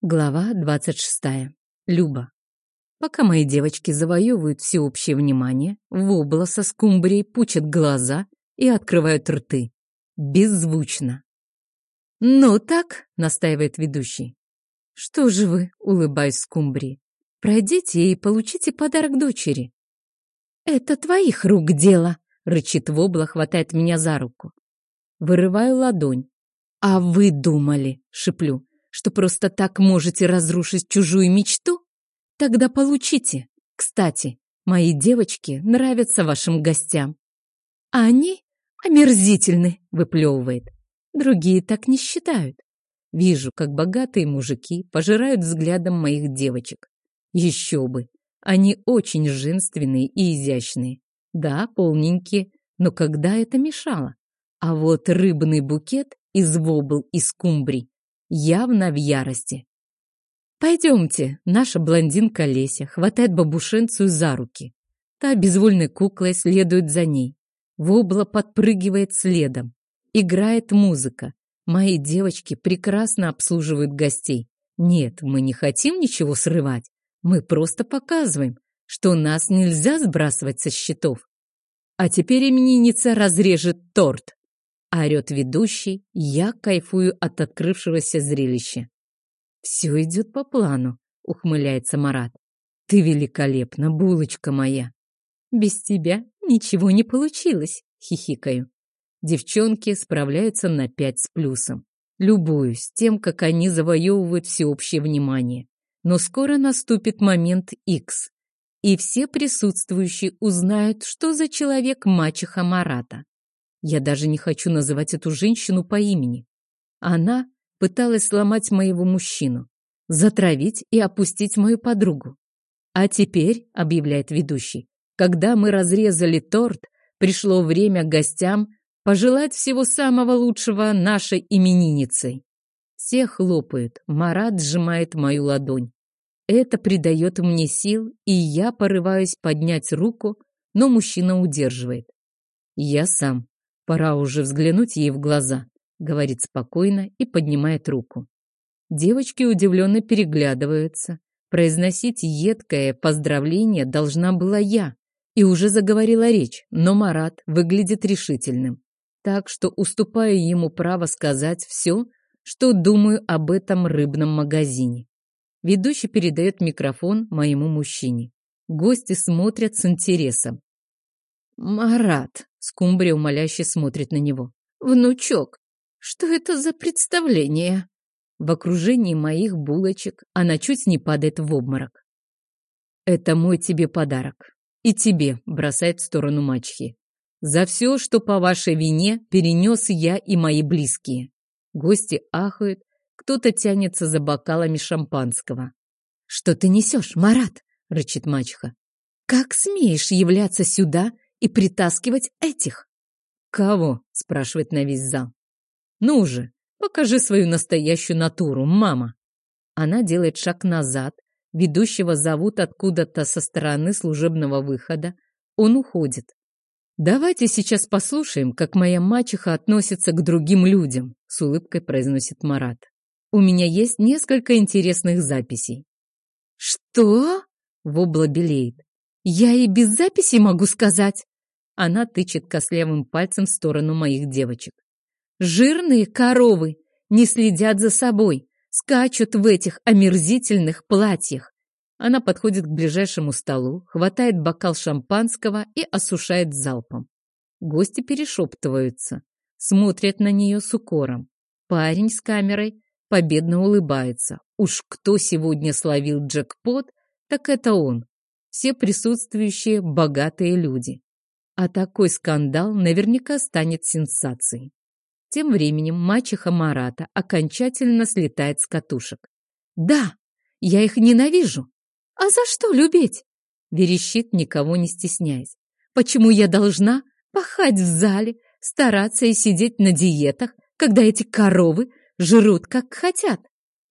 Глава 26. Люба. Пока мои девочки завоевывают всеобщее внимание, вобла со скумбрией пучат глаза и открывают рты. Беззвучно. «Ну так», — настаивает ведущий. «Что же вы?» — улыбаюсь скумбрии. «Пройдите и получите подарок дочери». «Это твоих рук дело», — рычит вобла, хватает меня за руку. Вырываю ладонь. «А вы думали?» — шиплю что просто так можете разрушить чужую мечту? Тогда получите. Кстати, мои девочки нравятся вашим гостям. А они омерзительны, выплевывает. Другие так не считают. Вижу, как богатые мужики пожирают взглядом моих девочек. Еще бы, они очень женственные и изящные. Да, полненькие, но когда это мешало? А вот рыбный букет из вобл и скумбрий явно в ярости. «Пойдемте», — наша блондинка Леся хватает бабушенцию за руки. Та безвольной куклой следует за ней. Вобла подпрыгивает следом. Играет музыка. Мои девочки прекрасно обслуживают гостей. Нет, мы не хотим ничего срывать. Мы просто показываем, что нас нельзя сбрасывать со счетов. А теперь именинница разрежет торт. Орет ведущий, я кайфую от открывшегося зрелища. «Все идет по плану», — ухмыляется Марат. «Ты великолепна, булочка моя!» «Без тебя ничего не получилось», — хихикаю. Девчонки справляются на пять с плюсом. Любуюсь тем, как они завоевывают всеобщее внимание. Но скоро наступит момент X, и все присутствующие узнают, что за человек мачеха Марата. Я даже не хочу называть эту женщину по имени. Она пыталась сломать моего мужчину, затравить и опустить мою подругу. А теперь, объявляет ведущий, когда мы разрезали торт, пришло время гостям пожелать всего самого лучшего нашей имениннице. Все хлопают, Марат сжимает мою ладонь. Это придает мне сил, и я порываюсь поднять руку, но мужчина удерживает. Я сам. Пора уже взглянуть ей в глаза, говорит спокойно и поднимает руку. Девочки удивленно переглядываются. Произносить едкое поздравление должна была я. И уже заговорила речь, но Марат выглядит решительным. Так что уступаю ему право сказать все, что думаю об этом рыбном магазине. Ведущий передает микрофон моему мужчине. Гости смотрят с интересом. «Марат!» — скумбрия умоляюще смотрит на него. «Внучок, что это за представление?» В окружении моих булочек она чуть не падает в обморок. «Это мой тебе подарок. И тебе», — бросает в сторону мачехи. «За все, что по вашей вине перенес я и мои близкие». Гости ахают, кто-то тянется за бокалами шампанского. «Что ты несешь, Марат?» — рычит мачеха. «Как смеешь являться сюда и притаскивать этих. «Кого?» — спрашивает на весь зал. «Ну же, покажи свою настоящую натуру, мама!» Она делает шаг назад, ведущего зовут откуда-то со стороны служебного выхода. Он уходит. «Давайте сейчас послушаем, как моя мачеха относится к другим людям», — с улыбкой произносит Марат. «У меня есть несколько интересных записей». «Что?» — вобла белеет. «Я и без записи могу сказать». Она тычет кослявым пальцем в сторону моих девочек. «Жирные коровы не следят за собой, скачут в этих омерзительных платьях». Она подходит к ближайшему столу, хватает бокал шампанского и осушает залпом. Гости перешептываются, смотрят на нее с укором. Парень с камерой победно улыбается. Уж кто сегодня словил джекпот, так это он. Все присутствующие богатые люди а такой скандал наверняка станет сенсацией. Тем временем мачеха Марата окончательно слетает с катушек. «Да, я их ненавижу. А за что любить?» Верещит, никого не стесняясь. «Почему я должна пахать в зале, стараться и сидеть на диетах, когда эти коровы жрут, как хотят,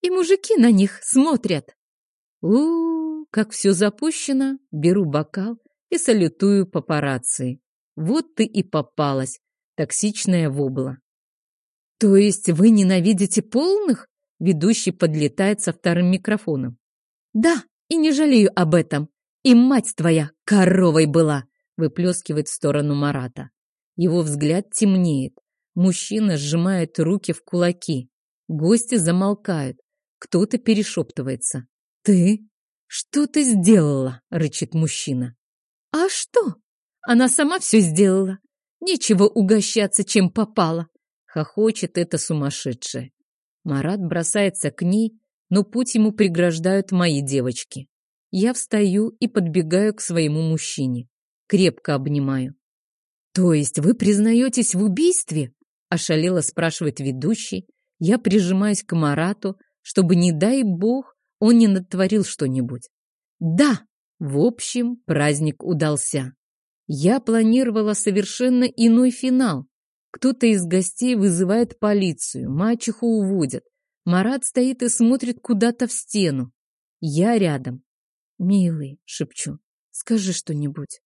и мужики на них смотрят?» у, -у, -у как все запущено, беру бокал и салютую папарацци. Вот ты и попалась, токсичная вобла. То есть вы ненавидите полных? Ведущий подлетает со вторым микрофоном. «Да, и не жалею об этом. И мать твоя коровой была!» выплескивает в сторону Марата. Его взгляд темнеет. Мужчина сжимает руки в кулаки. Гости замолкают. Кто-то перешептывается. «Ты? Что ты сделала?» — рычит мужчина. «А что? Она сама все сделала. Нечего угощаться, чем попало!» Хохочет это сумасшедшая. Марат бросается к ней, но путь ему преграждают мои девочки. Я встаю и подбегаю к своему мужчине. Крепко обнимаю. «То есть вы признаетесь в убийстве?» — ошалело спрашивает ведущий. Я прижимаюсь к Марату, чтобы, не дай бог, он не натворил что-нибудь. «Да!» В общем, праздник удался. Я планировала совершенно иной финал. Кто-то из гостей вызывает полицию, мачеху уводят. Марат стоит и смотрит куда-то в стену. Я рядом. «Милый», — шепчу, — «скажи что-нибудь».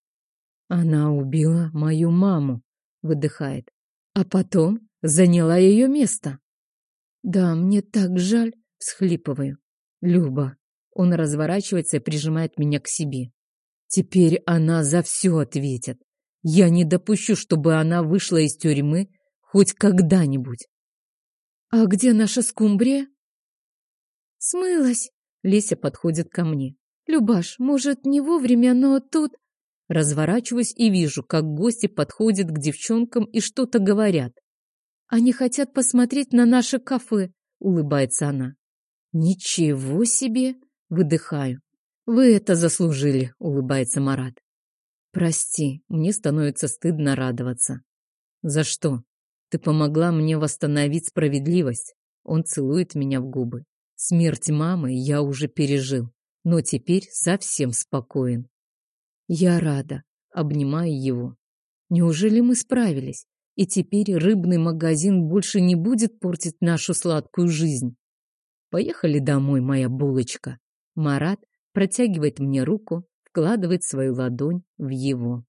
Она убила мою маму, выдыхает, а потом заняла ее место. Да, мне так жаль, всхлипываю. Люба. Он разворачивается и прижимает меня к себе. Теперь она за все ответит. Я не допущу, чтобы она вышла из тюрьмы хоть когда-нибудь. А где наша скумбрия? Смылась. Леся подходит ко мне. Любаш, может, не вовремя, но тут... Разворачиваюсь и вижу, как гости подходят к девчонкам и что-то говорят. «Они хотят посмотреть на наше кафе», — улыбается она. «Ничего себе!» — выдыхаю. «Вы это заслужили», — улыбается Марат. «Прости, мне становится стыдно радоваться». «За что? Ты помогла мне восстановить справедливость». Он целует меня в губы. Смерть мамы я уже пережил, но теперь совсем спокоен. Я рада, обнимаю его. Неужели мы справились? И теперь рыбный магазин больше не будет портить нашу сладкую жизнь. Поехали домой, моя булочка. Марат протягивает мне руку, вкладывает свою ладонь в его.